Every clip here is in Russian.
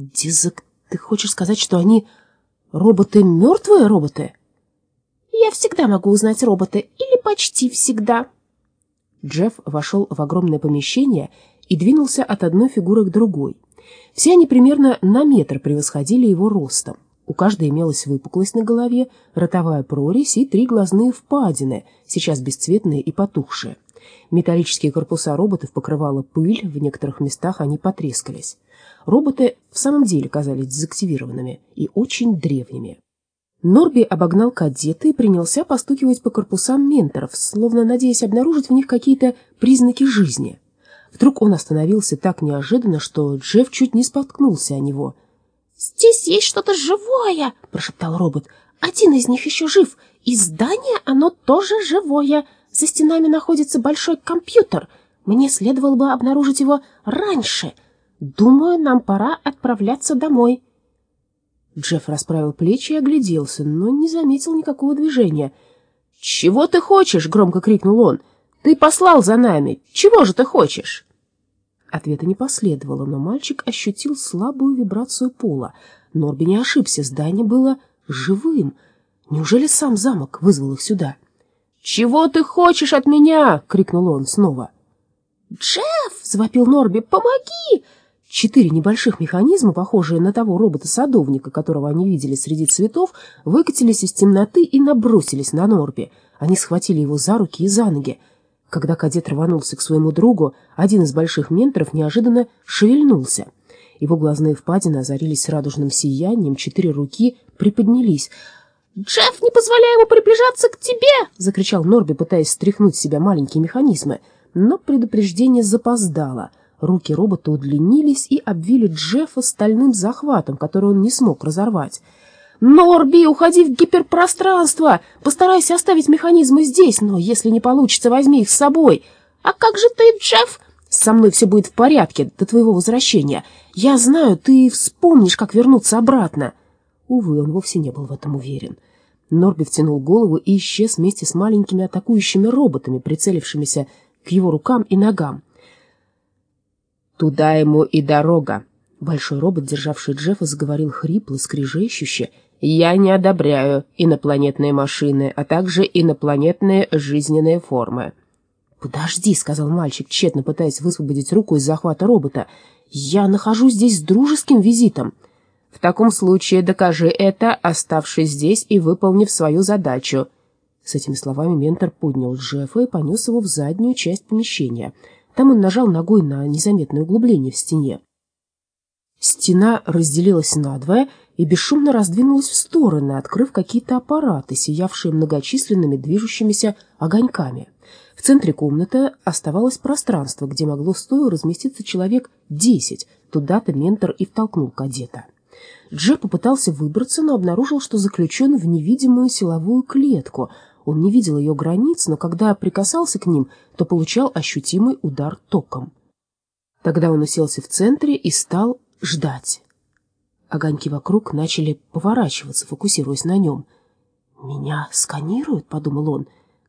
Дизак, ты хочешь сказать, что они роботы мертвые роботы? Я всегда могу узнать роботы, или почти всегда. Джефф вошел в огромное помещение и двинулся от одной фигуры к другой. Все они примерно на метр превосходили его ростом. У каждой имелась выпуклость на голове, ротовая прорезь и три глазные впадины, сейчас бесцветные и потухшие. Металлические корпуса роботов покрывала пыль, в некоторых местах они потрескались. Роботы в самом деле казались дезактивированными и очень древними. Норби обогнал кадета и принялся постукивать по корпусам менторов, словно надеясь обнаружить в них какие-то признаки жизни. Вдруг он остановился так неожиданно, что Джефф чуть не споткнулся о него. «Здесь есть что-то живое!» — прошептал робот. «Один из них еще жив, и здание оно тоже живое. За стенами находится большой компьютер. Мне следовало бы обнаружить его раньше. Думаю, нам пора отправляться домой». Джефф расправил плечи и огляделся, но не заметил никакого движения. «Чего ты хочешь?» — громко крикнул он. «Ты послал за нами. Чего же ты хочешь?» Ответа не последовало, но мальчик ощутил слабую вибрацию пола. Норби не ошибся, здание было живым. Неужели сам замок вызвал их сюда? «Чего ты хочешь от меня?» — крикнул он снова. «Джефф!» — завопил Норби. «Помоги!» Четыре небольших механизма, похожие на того робота-садовника, которого они видели среди цветов, выкатились из темноты и набросились на Норби. Они схватили его за руки и за ноги. Когда кадет рванулся к своему другу, один из больших менторов неожиданно шевельнулся. Его глазные впадины озарились радужным сиянием, четыре руки приподнялись. «Джефф, не позволяй ему приближаться к тебе!» — закричал Норби, пытаясь стряхнуть с себя маленькие механизмы. Но предупреждение запоздало — Руки робота удлинились и обвили Джеффа стальным захватом, который он не смог разорвать. «Норби, уходи в гиперпространство! Постарайся оставить механизмы здесь, но если не получится, возьми их с собой!» «А как же ты, Джефф?» «Со мной все будет в порядке до твоего возвращения. Я знаю, ты вспомнишь, как вернуться обратно». Увы, он вовсе не был в этом уверен. Норби втянул голову и исчез вместе с маленькими атакующими роботами, прицелившимися к его рукам и ногам. Туда ему и дорога. Большой робот, державший Джеффа, заговорил хрипло, скрижещуще. «Я не одобряю инопланетные машины, а также инопланетные жизненные формы». «Подожди», — сказал мальчик, тщетно пытаясь высвободить руку из захвата робота. «Я нахожусь здесь с дружеским визитом». «В таком случае докажи это, оставшись здесь и выполнив свою задачу». С этими словами ментор поднял Джеффа и понес его в заднюю часть помещения — там он нажал ногой на незаметное углубление в стене. Стена разделилась надвое и бесшумно раздвинулась в стороны, открыв какие-то аппараты, сиявшие многочисленными движущимися огоньками. В центре комнаты оставалось пространство, где могло стоя разместиться человек десять. Туда-то ментор и втолкнул кадета. Джеб попытался выбраться, но обнаружил, что заключен в невидимую силовую клетку — он не видел ее границ, но когда прикасался к ним, то получал ощутимый удар током. Тогда он уселся в центре и стал ждать. Огоньки вокруг начали поворачиваться, фокусируясь на нем. «Меня сканируют?» — подумал он.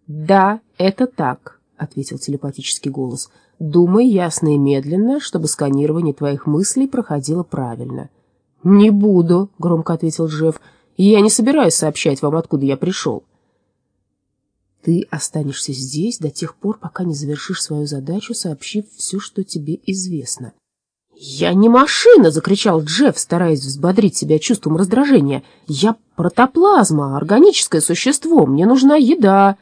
«Да, это так», — ответил телепатический голос. «Думай ясно и медленно, чтобы сканирование твоих мыслей проходило правильно». «Не буду», — громко ответил Джефф. «Я не собираюсь сообщать вам, откуда я пришел». Ты останешься здесь до тех пор, пока не завершишь свою задачу, сообщив все, что тебе известно. «Я не машина!» — закричал Джефф, стараясь взбодрить себя чувством раздражения. «Я протоплазма, органическое существо, мне нужна еда!»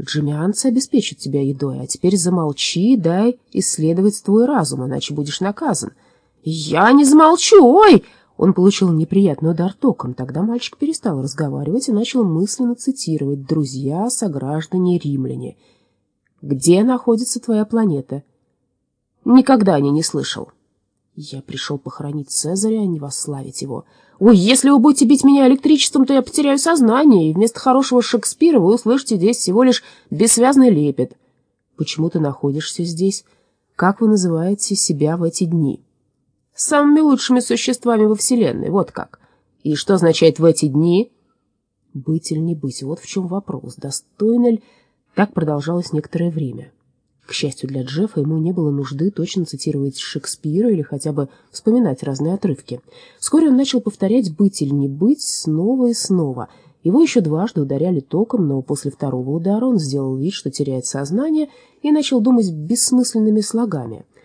Джимианцы обеспечат тебя едой, а теперь замолчи и дай исследовать твой разум, иначе будешь наказан. «Я не замолчу! Ой!» Он получил неприятный удар током. Тогда мальчик перестал разговаривать и начал мысленно цитировать «Друзья, сограждане, римляне». «Где находится твоя планета?» «Никогда о ней не слышал». «Я пришел похоронить Цезаря, а не восславить его». «Ой, если вы будете бить меня электричеством, то я потеряю сознание, и вместо хорошего Шекспира вы услышите здесь всего лишь бессвязный лепет». «Почему ты находишься здесь? Как вы называете себя в эти дни?» самыми лучшими существами во Вселенной, вот как. И что означает в эти дни? Быть или не быть, вот в чем вопрос. Достойно ли? Так продолжалось некоторое время. К счастью для Джеффа, ему не было нужды точно цитировать Шекспира или хотя бы вспоминать разные отрывки. Вскоре он начал повторять «быть или не быть» снова и снова. Его еще дважды ударяли током, но после второго удара он сделал вид, что теряет сознание, и начал думать бессмысленными слогами –